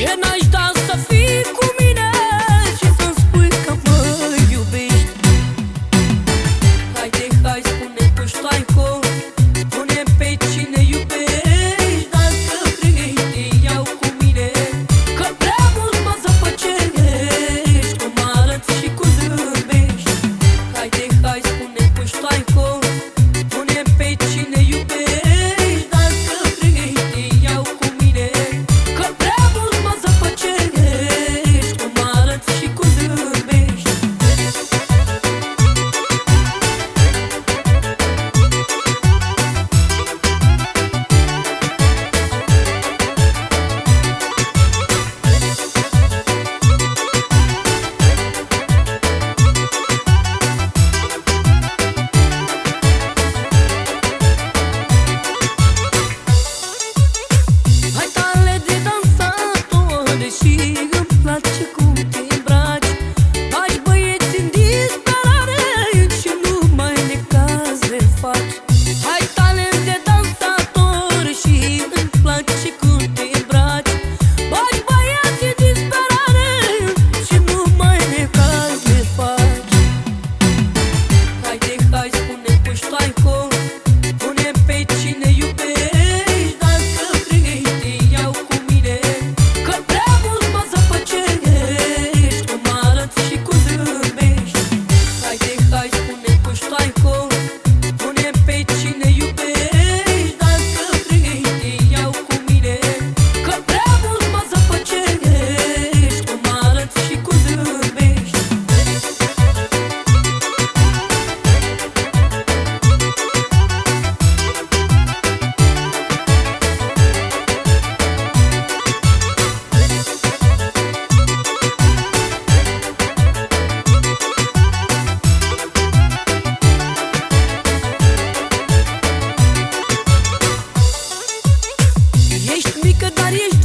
Cine n-aș da să Că doar ești